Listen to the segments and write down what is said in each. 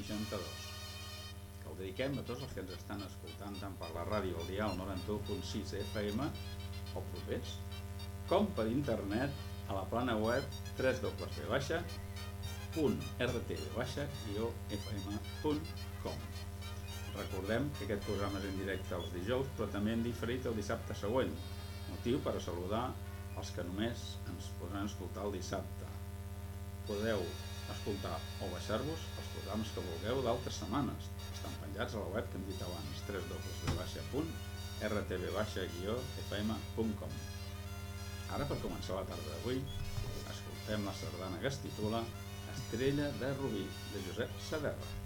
62. Que el dediquem a tots els que ens estan escoltant tant per la ràdio al dial 91.6 FM o propers, com per internet a la plana web www.rtv-fm.com Recordem que aquest programa és en directe els dijous, però també en diferit el dissabte següent, motiu per a saludar els que només ens podran escoltar el dissabte. Podeu escoltar o baixar-vos els programes que vulgueu d'altres setmanes. Estan penjats a la web que hem dit abans, www.rtv-fm.com Ara, per començar la tarda d'avui, escoltem la sardana que es titula Estrella de Rubí, de Josep Saderra.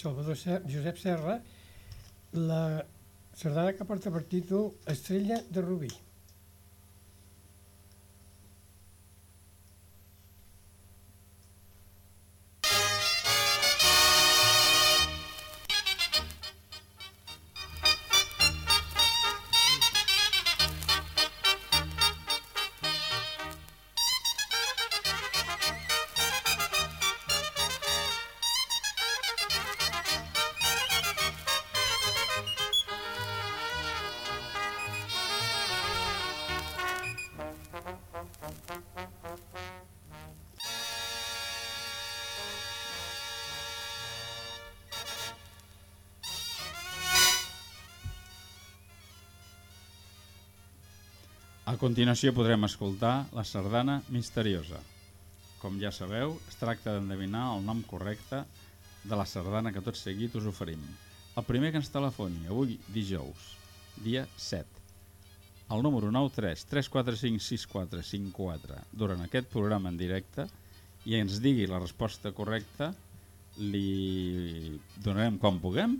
Salvador Josep Serra la sardana que porta per títol Estrella de Rubí. Continuació podrem escoltar la sardana misteriosa. Com ja sabeu, es tracta d'endevinar el nom correcte de la sardana que tot seguit us oferim. El primer que ens telefoni, avui dijous, dia 7, al número 93 345 6454 durant aquest programa en directe i ens digui la resposta correcta, li donarem com puguem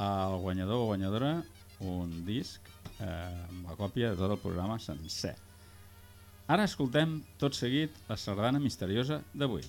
al guanyador o guanyadora un disc eh, amb la còpia de tot el programa sencer. Ara escoltem tot seguit la sardana misteriosa d'avui.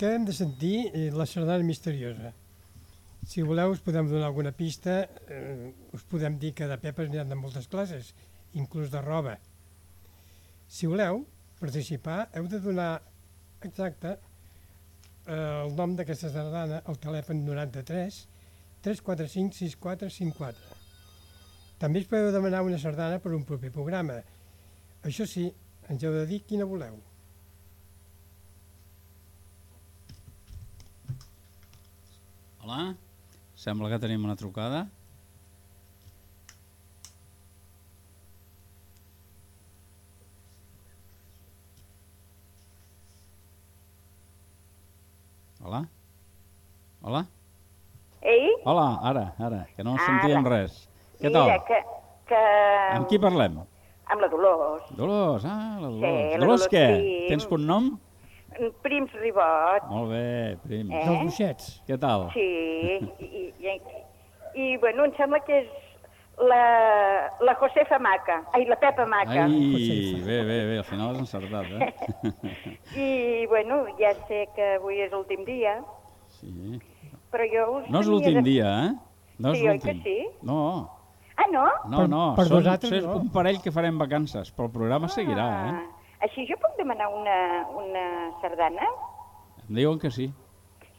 Acabem de sentir eh, la sardana misteriosa. Si voleu us podem donar alguna pista, eh, us podem dir que de pepes n'hi ha de moltes classes, inclús de roba. Si voleu participar, heu de donar exacte eh, el nom d'aquesta sardana al telèfon 93 345 6454. També us podeu demanar una sardana per un proper programa. Això sí, ens heu de dir quina voleu. Hola, sembla que tenim una trucada. Hola? Hola? Ei? Hola, ara, ara, que no Ara. sentíem res. Què Mira, tal? que... que... Amb qui parlem? Amb la Dolors. Dolors, ah, la Dolors. la Dolors Dolors què? Prim. Tens cognom? Prims Ribot. Molt bé, prim. Eh? Dels Buixets. Què tal? Sí. I, i, i, i, bueno, em sembla que és la, la Josefa Maca. Ai, la Pepa Maca. Ai, bé, bé, bé, al final has encertat, eh? I, bueno, ja sé que avui és l'últim dia, Sí. però jo us No és l'últim de- dia, eh? No és Sí, oi que l'últim. sí? No, Ah, no? no, Per- no. per són, vosaltres és no. un parell que farem vacances, però el programa seguirà, eh? Així jo puc demanar una, una sardana? Em diuen que sí.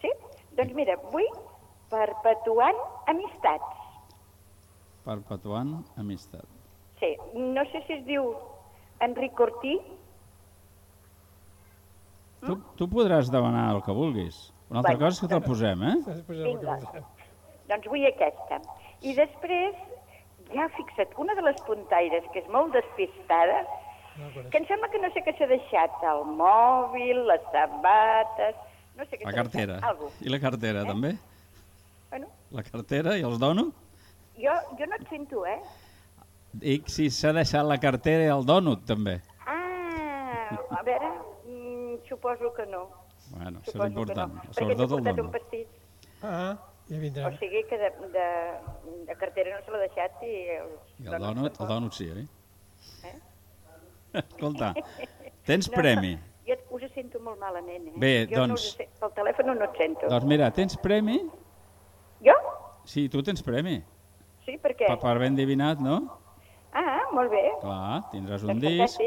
Sí? Doncs mira, vull perpetuant amistats. Perpetuant amistat. Sí, no sé si es diu Enric Cortí. Tu, tu podràs demanar el que vulguis. Una altra Bueno, cosa és que te'l posem, eh? Vinga. Doncs vull aquesta. I després, ja fixa't, una de les puntaires que és molt despistada. Que em sembla que no sé què s'ha deixat, el mòbil, les sabates, no sé què La cartera. deixat, algú. I la cartera, també? Bueno, La cartera i els dono? jo, jo no et sento, eh? Dic si s'ha deixat la cartera i el dònut, també. Ah, a veure, mm, suposo que no. Bueno, això és important. no. Perquè t'he Sobretot el portat un pastís. Ah, ja vindrà. O sigui que de, de, de cartera no se l'ha deixat i... El, I el dònut, el dònut sí, oi? Eh? Escolta, tens No, premi. Jo et- us sento molt malament, eh? Bé, jo No doncs- us, sé- pel telèfon no et sento. Doncs mira, tens premi? Jo? Sí, tu tens premi. Sí, per què? Per, per ben divinat, no? Ah, molt bé. Clar, tindràs un Doncs disc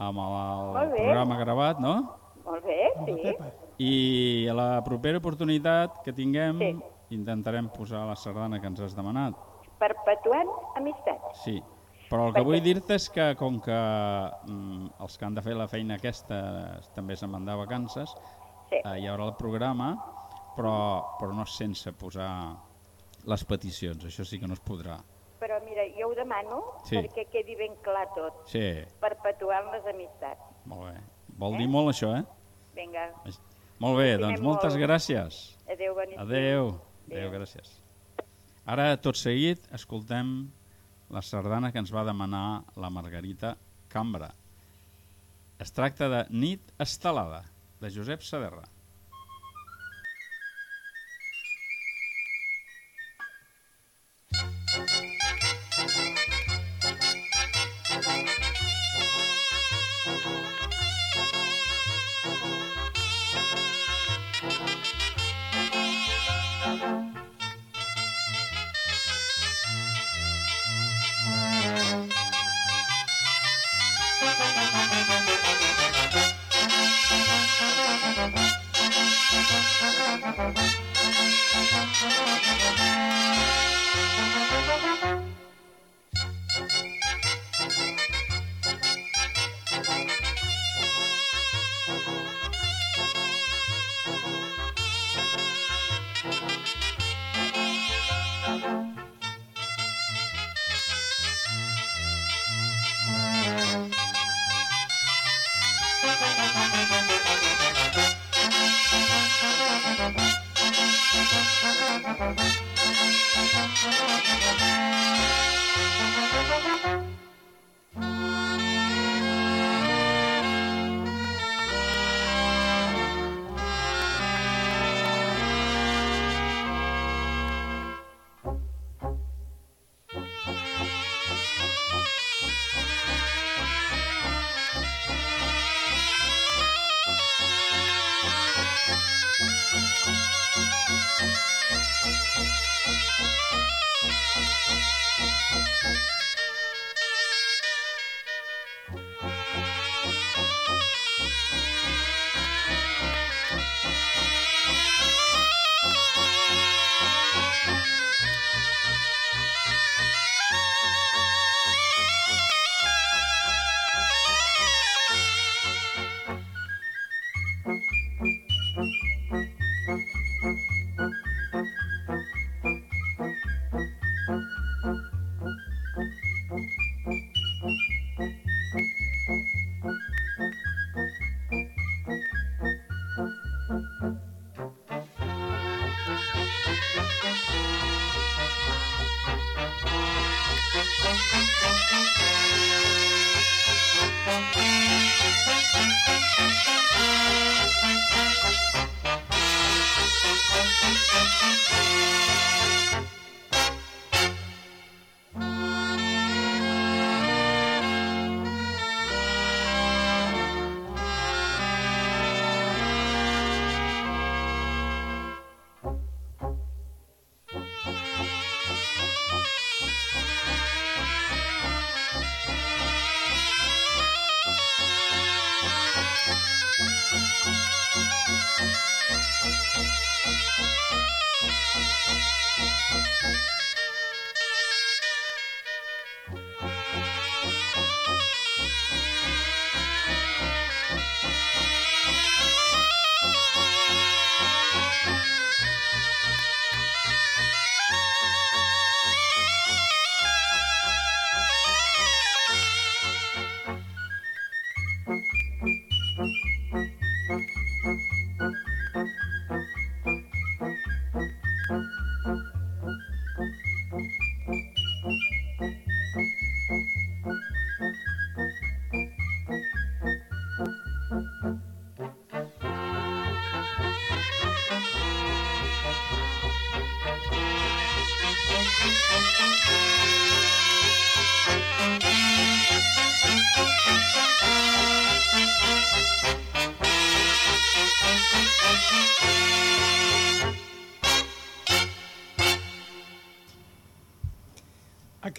amb el, programa gravat, no? Molt bé, sí. I a la propera oportunitat que tinguem Sí. intentarem posar la sardana que ens has demanat. Perpetuant amistats. Sí, però el que vull dir-te és que com que mm, els que han de fer la feina aquesta també se'n van de vacances, Sí. eh, hi haurà el programa, però, però no sense posar les peticions, això sí que no es podrà. Però mira, jo ho demano Sí. perquè quedi ben clar tot. Sí, Perpetuant les amistats. molt bé. Vol dir molt això, eh? Vinga, Molt bé, Estimem doncs moltes molt. gràcies. adeu, bon estiu. Adeu. Adeu, gràcies. Ara, tot seguit, escoltem la sardana que ens va demanar la Margarita Cambra. Es tracta de Nit estelada, de Josep Saderra.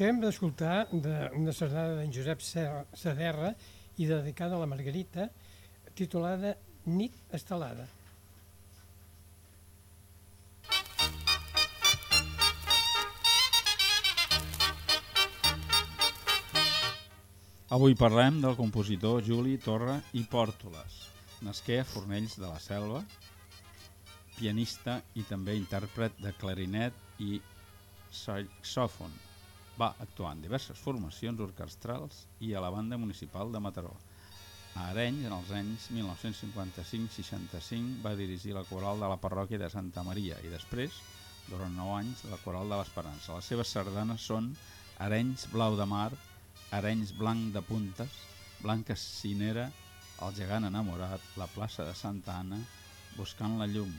Acabem d'escoltar de- una sardana d'en Josep Saderra i dedicada a la Margarita, titulada Nit estelada. Avui parlem del compositor Juli Torra i Pòrtoles, nasqué a Fornells de la Selva, pianista i també intèrpret de clarinet i saxòfon. Va actuar en diverses formacions orquestrals i a la banda municipal de Mataró. A Arenys, en els anys 1955-65, va dirigir la coral de la parròquia de Santa Maria i després, durant 9 anys, la coral de l'Esperança. Les seves sardanes són Arenys Blau de Mar, Arenys Blanc de Puntes, Blanca Cinera, El gegant enamorat, La plaça de Santa Anna, Buscant la llum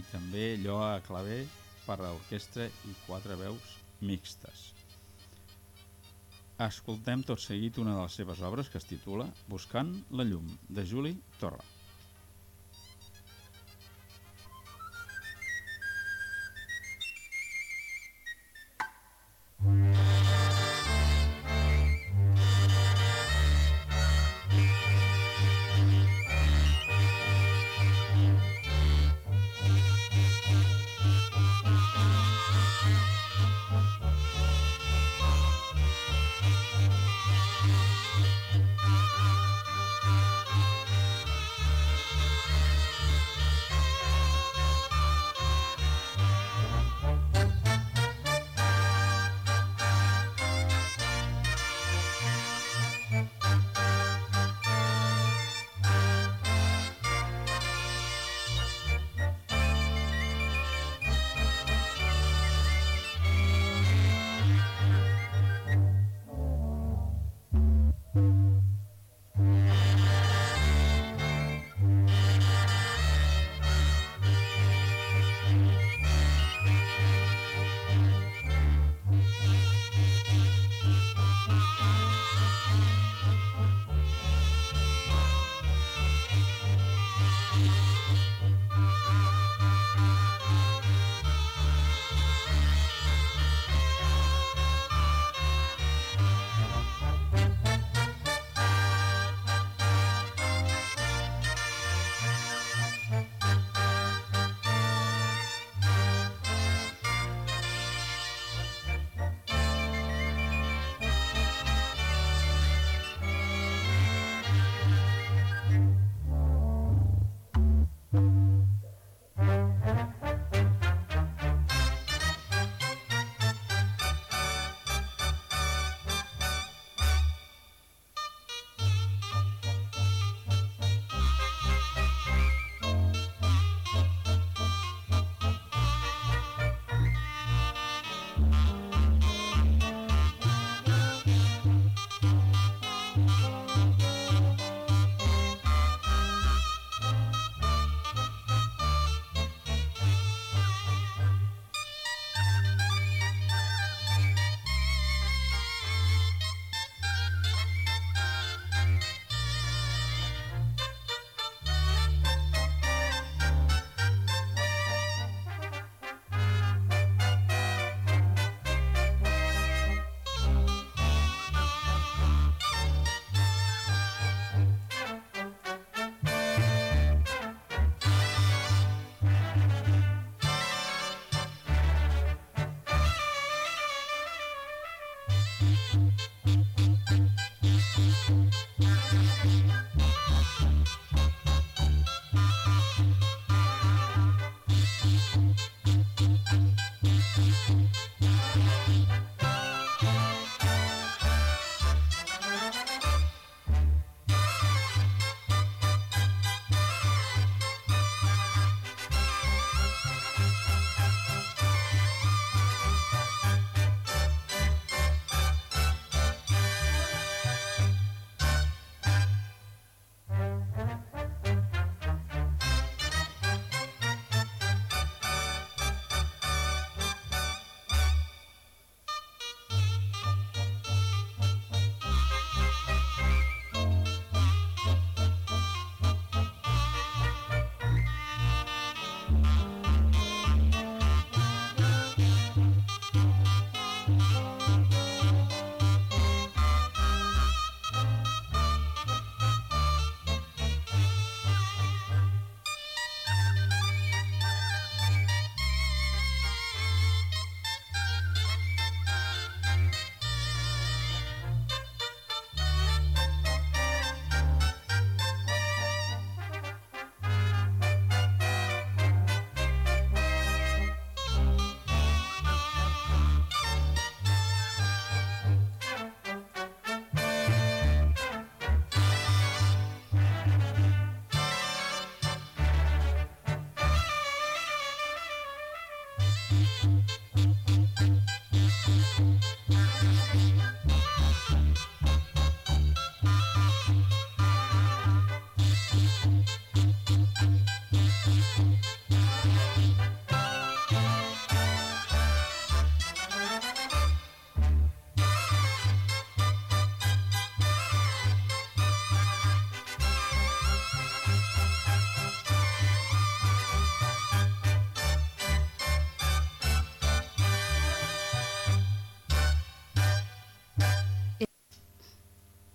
i també Lloa a claver per a orquestra i quatre veus mixtes. Escoltem tot seguit una de les seves obres que es titula Buscant la llum, de Juli Torra.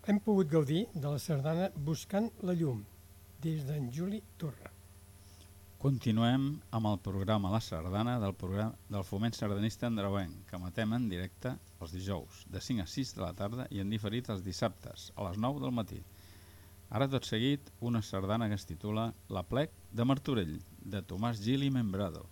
Hem pogut gaudir de la sardana Buscant la llum, des d'en Juli Torra. Continuem amb el programa La Sardana del, programa, del Foment Sardanista Andreuenc, que matem en directe els dijous, de 5 a 6 de la tarda i en diferit els dissabtes, a les 9 del matí. Ara tot seguit, una sardana que es titula La plec de Martorell, de Tomàs Gili Membrado.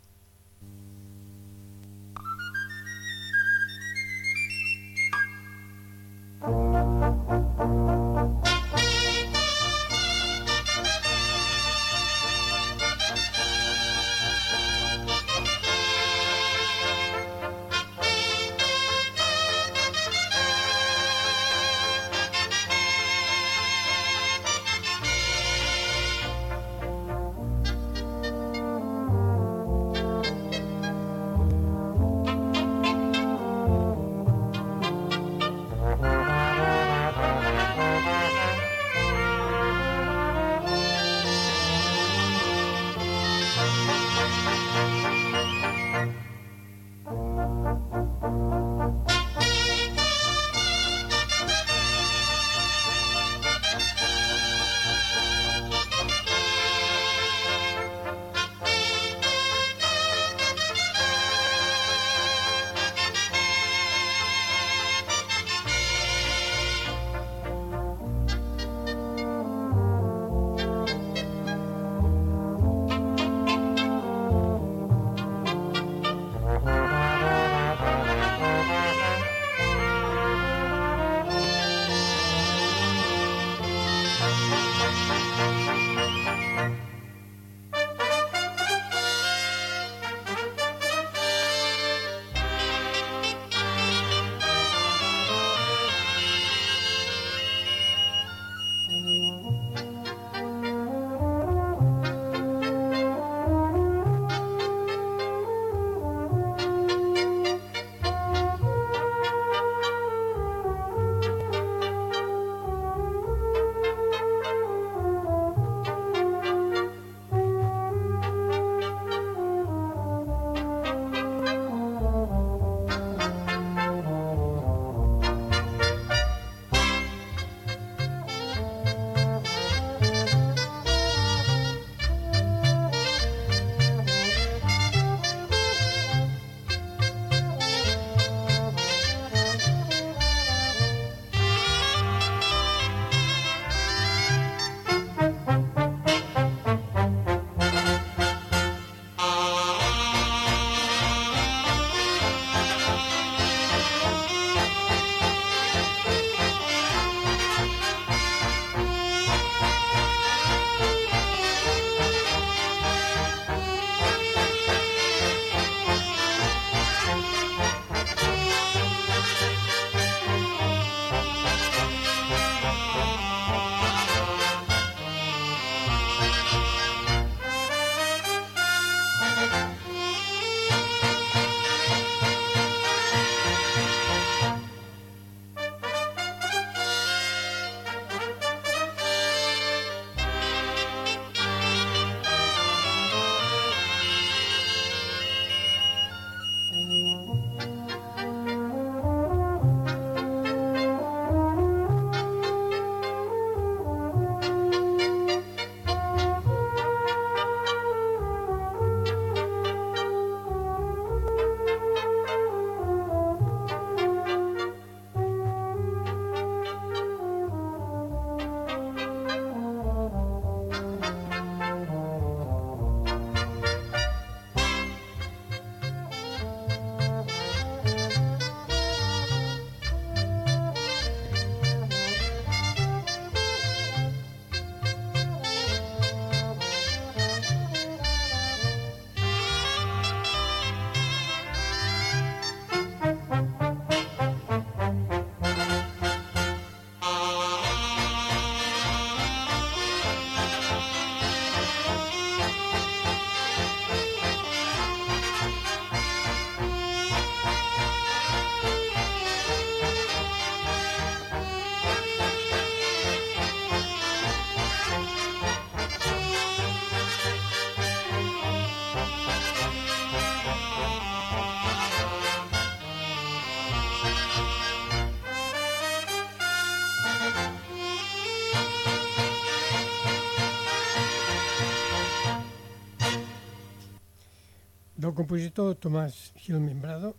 Del compositor Tomàs Gil Membrado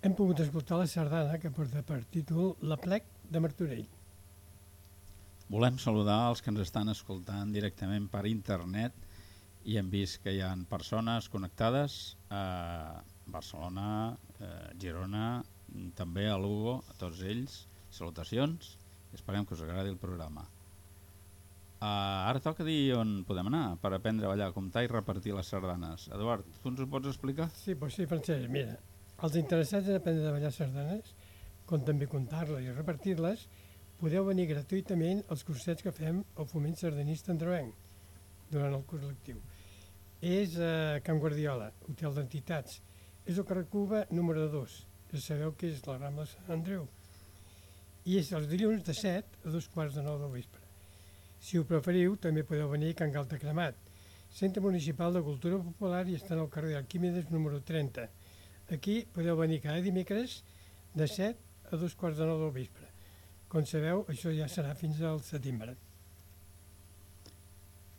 hem pogut escoltar la sardana que porta per títol La plec de Martorell. Volem saludar els que ens estan escoltant directament per internet i hem vist que hi ha persones connectades a Barcelona, a Girona, també a Lugo, a tots ells. Salutacions i esperem que us agradi el programa. Uh, ara toca dir on podem anar per aprendre a ballar, comptar i repartir les sardanes. Eduard, tu ens ho pots explicar? Sí, pues sí, Francesc, mira, els interessats en aprendre a ballar sardanes, com també comptar-les i repartir-les, podeu venir gratuïtament als cursets que fem al Foment Sardanista Androenc durant el curs lectiu. És a Can Guardiola, Hotel d'Entitats. És el carrer Cuba número 2. Ja sabeu que és la Rambla Sant Andreu. I és els dilluns de 7 a dos quarts de 9 del vespre. Si ho preferiu, també podeu venir a Can Galta Cremat, Centre Municipal de Cultura Popular i estan al carrer Arquímedes número 30. Aquí podeu venir cada dimecres de 7 a dos quarts de 9 del vespre. Com sabeu, això ja serà fins al setembre.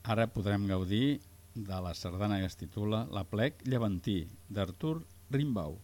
Ara podrem gaudir de la sardana que es titula La plec llevantí, d'Artur Rimbau.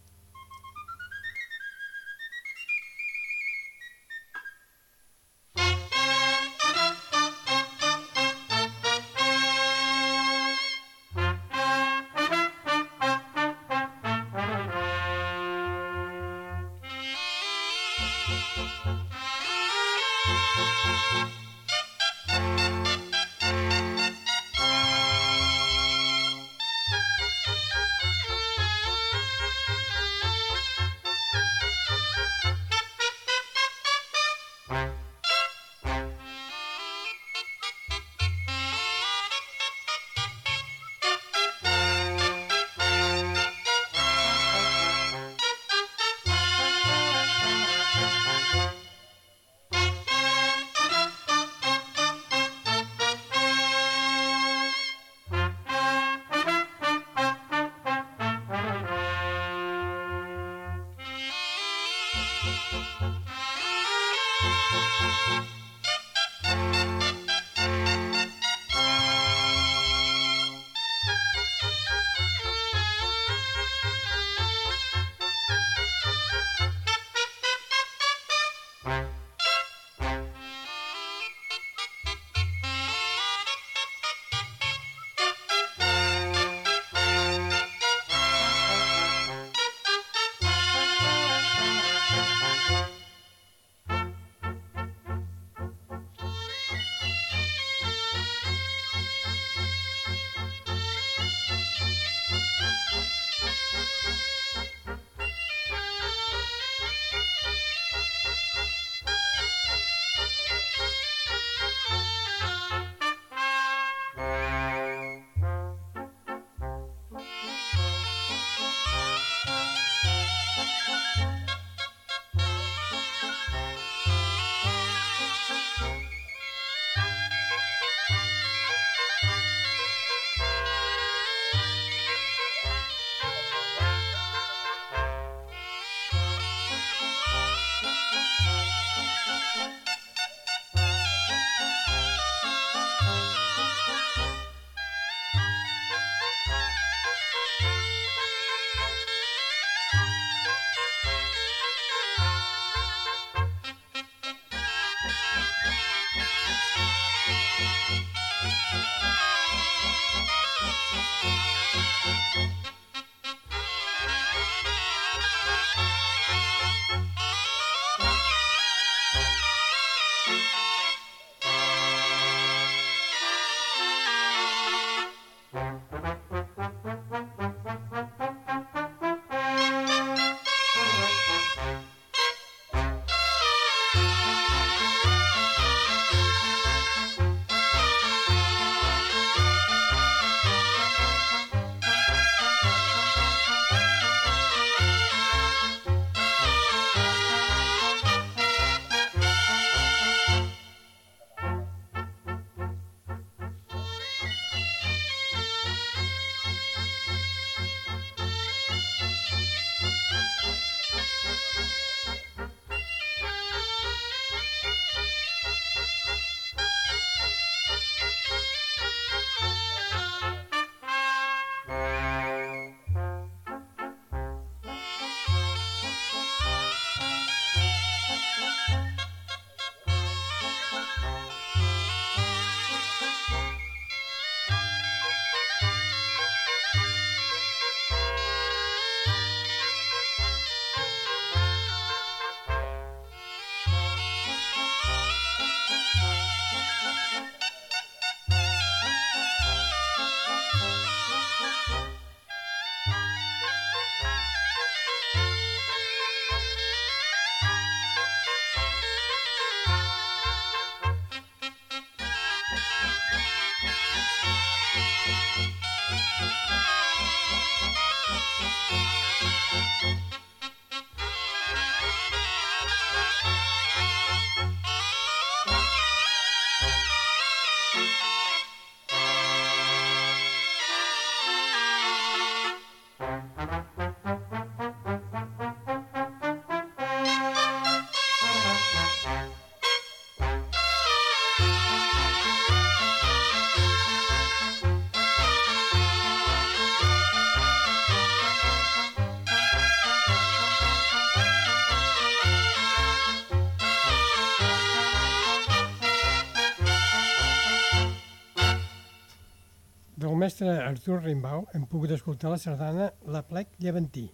Artur Rimbau hem pogut escoltar la sardana La plec llevantí.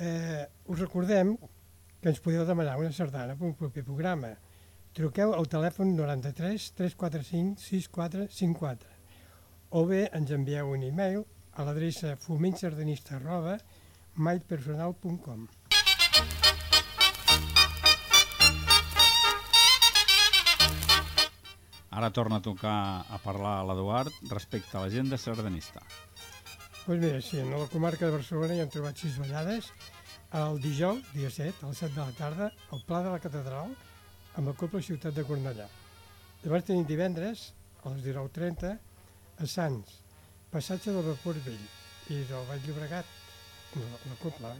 Eh, us recordem que ens podeu demanar una sardana per un proper programa. Truqueu al telèfon 93 345 6454 o bé ens envieu un e-mail a l'adreça fomentsardanista arroba mailpersonal.com Ara torna a tocar a parlar a l'Eduard respecte a l'agenda sardanista. Doncs pues mira, sí, a la comarca de Barcelona hi hem trobat sis ballades. El dijous, dia 7, a les 7 de la tarda, al Pla de la Catedral, amb el Coble Ciutat de Cornellà. Llavors tenim divendres, a les 19.30, a Sants, passatge del Vapor Vell i del Vall Llobregat, la, la Copla.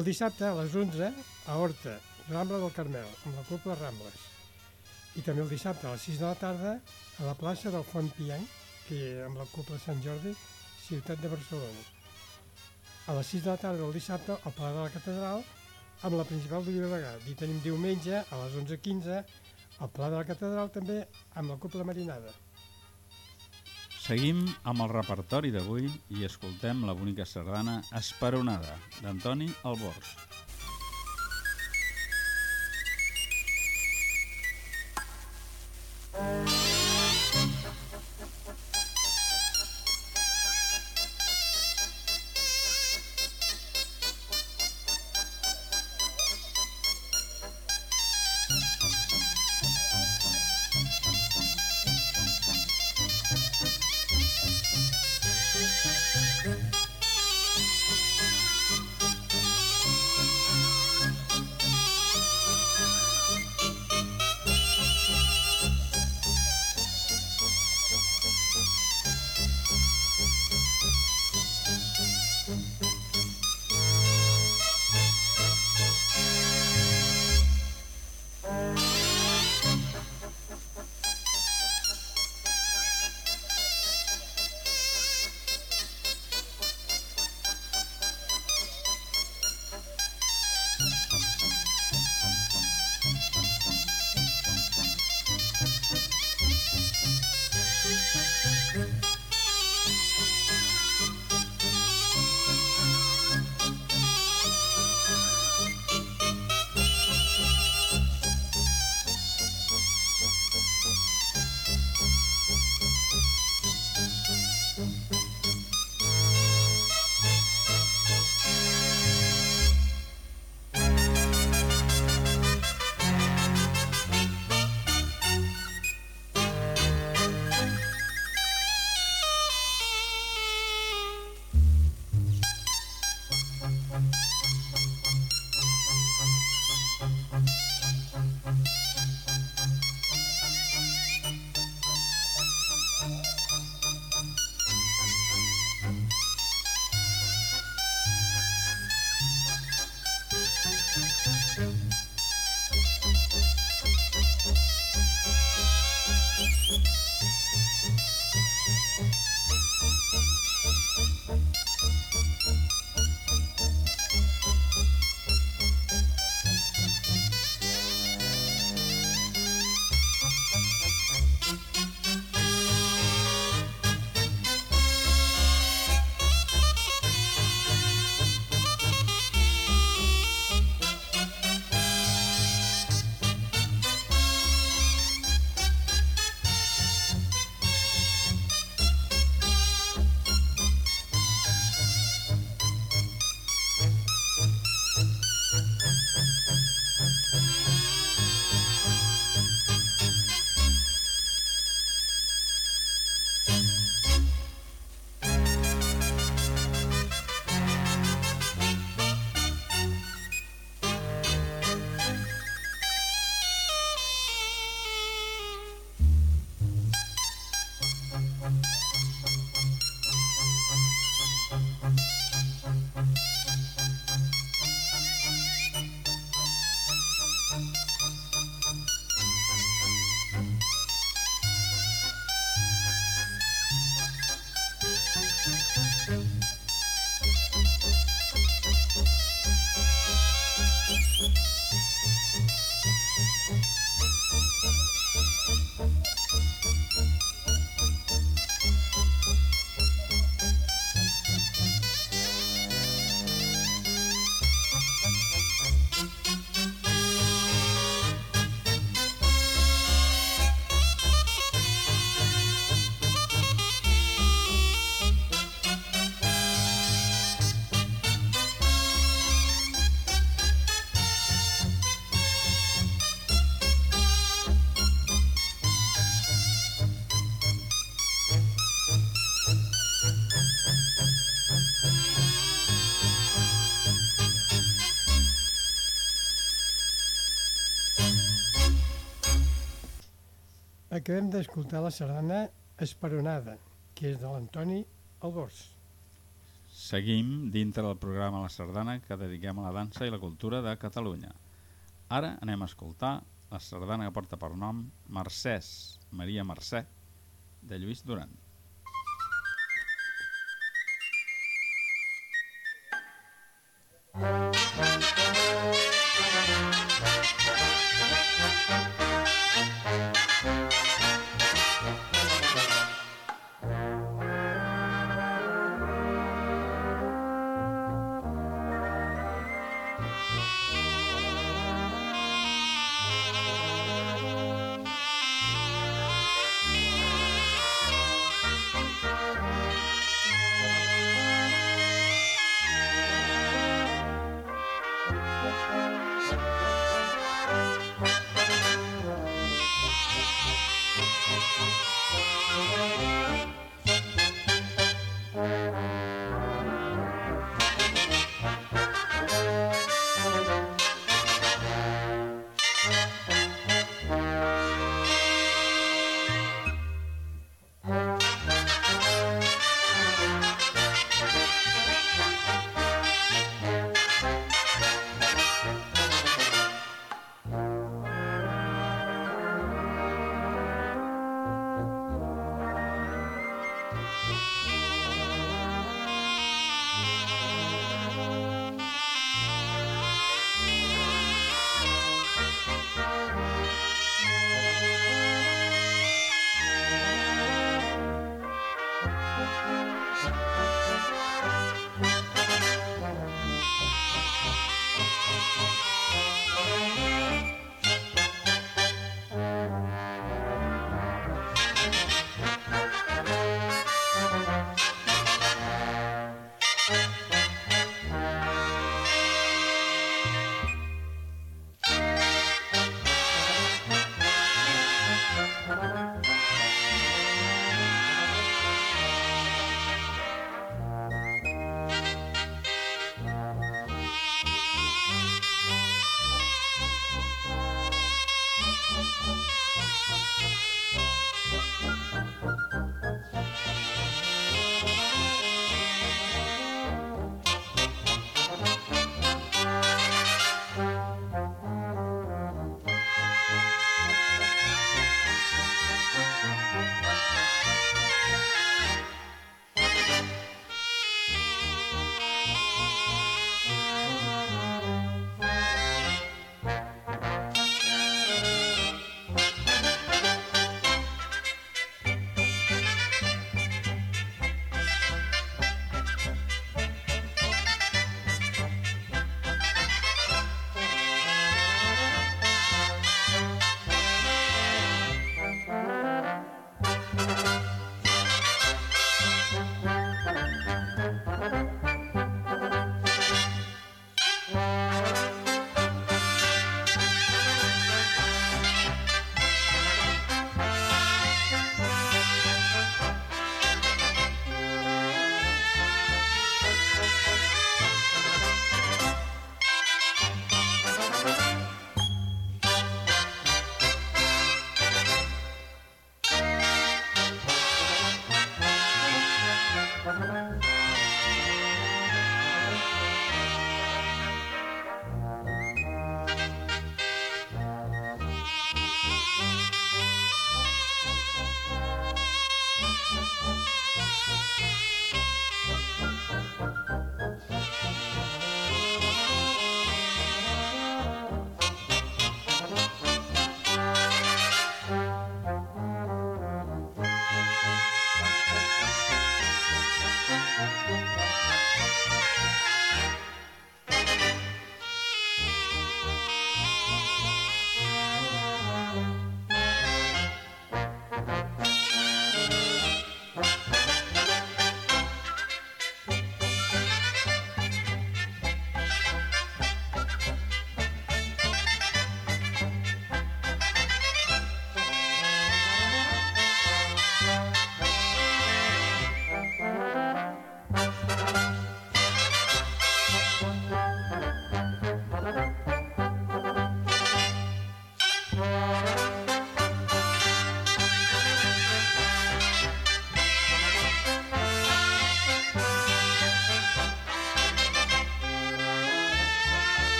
El dissabte, a les 11, a Horta, Rambla del Carmel, amb la Copla Rambles. I també el dissabte, a les 6 de la tarda, a la plaça del Font Piang, que amb la Copla Sant Jordi, ciutat de Barcelona. A les 6 de la tarda del dissabte, al Pla de la Catedral, amb la principal de Llobregat. I tenim diumenge, a les 11.15, al Pla de la Catedral també, amb la Copla Marinada. Seguim amb el repertori d'avui i escoltem la bonica sardana Esperonada, d'Antoni Albors. Acabem d'escoltar la sardana Esperonada, que és de l'Antoni Albors. Seguim dintre del programa La Sardana que dediquem a la dansa i la cultura de Catalunya. Ara anem a escoltar la sardana que porta per nom Mercès, Maria Mercè, de Lluís Duran.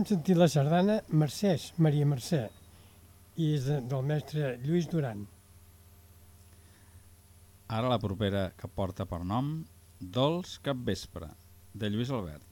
Hem sentit la sardana Mercès, Maria Mercè, i és de, del mestre Lluís Duran. Ara la propera que porta per nom Dols Capvespre, de Lluís Albert.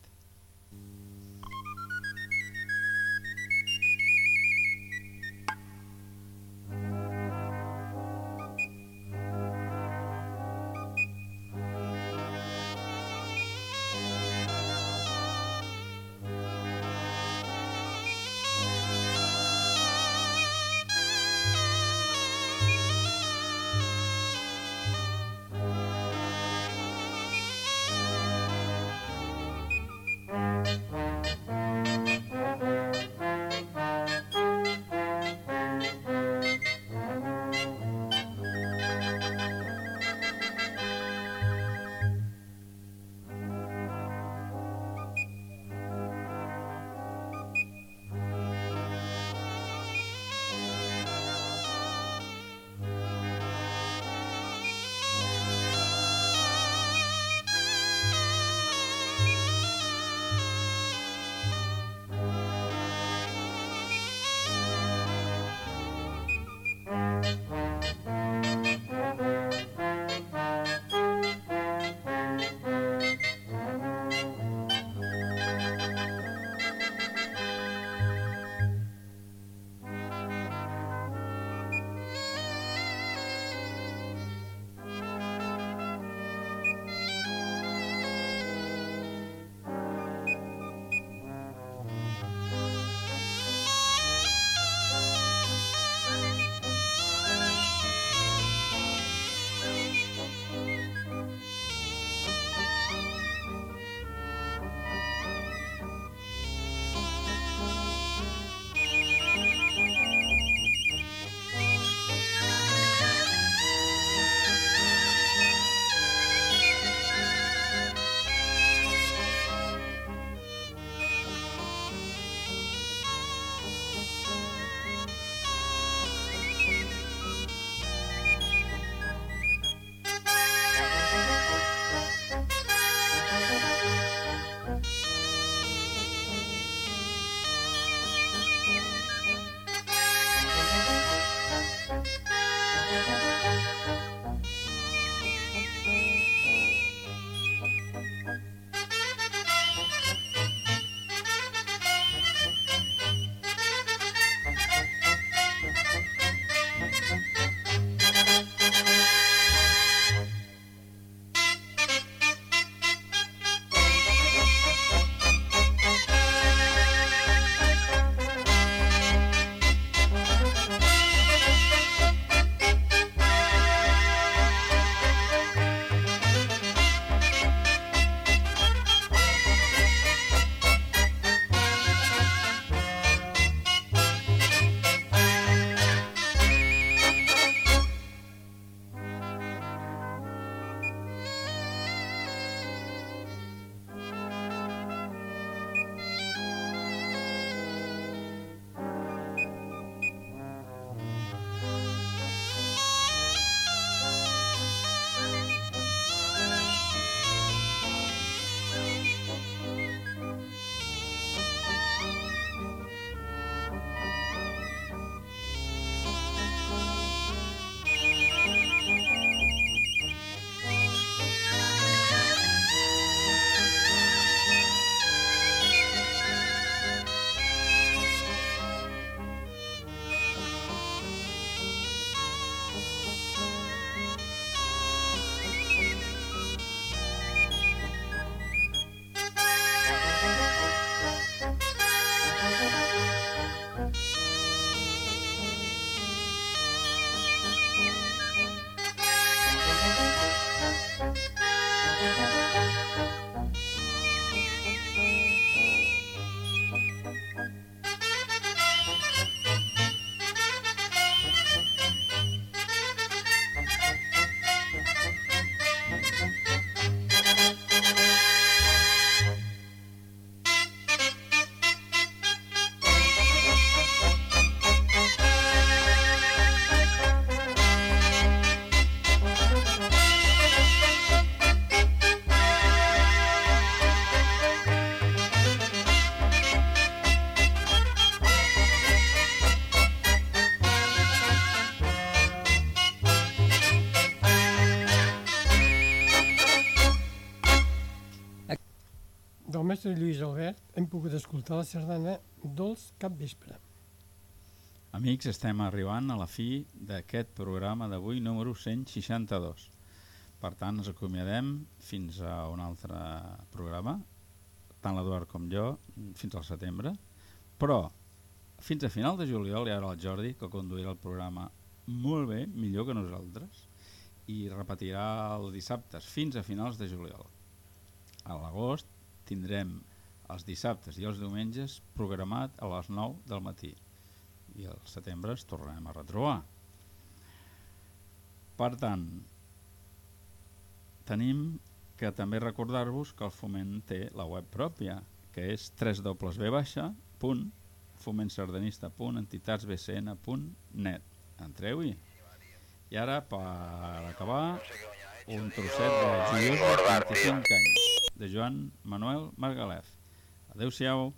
Mestre Lluís Albert hem pogut escoltar la sardana Dolç Cap Vespre. Amics, estem arribant a la fi d'aquest programa d'avui número 162. Per tant, ens acomiadem fins a un altre programa, tant l'Eduard com jo, fins al setembre, però fins a final de juliol hi haurà el Jordi, que conduirà el programa molt bé, millor que nosaltres, i repetirà el dissabtes fins a finals de juliol. A l'agost tindrem els dissabtes i els diumenges programat a les 9 del matí i al setembre ens tornarem a retrobar. Per tant, tenim que també recordar-vos que el Foment té la web pròpia, que és www.fomentsardanista.entitatsbcn.net. Entreu-hi. I ara, per acabar, un trosset de Joiosa 25 anys, de Joan Manuel Margalef. Adéu-siau.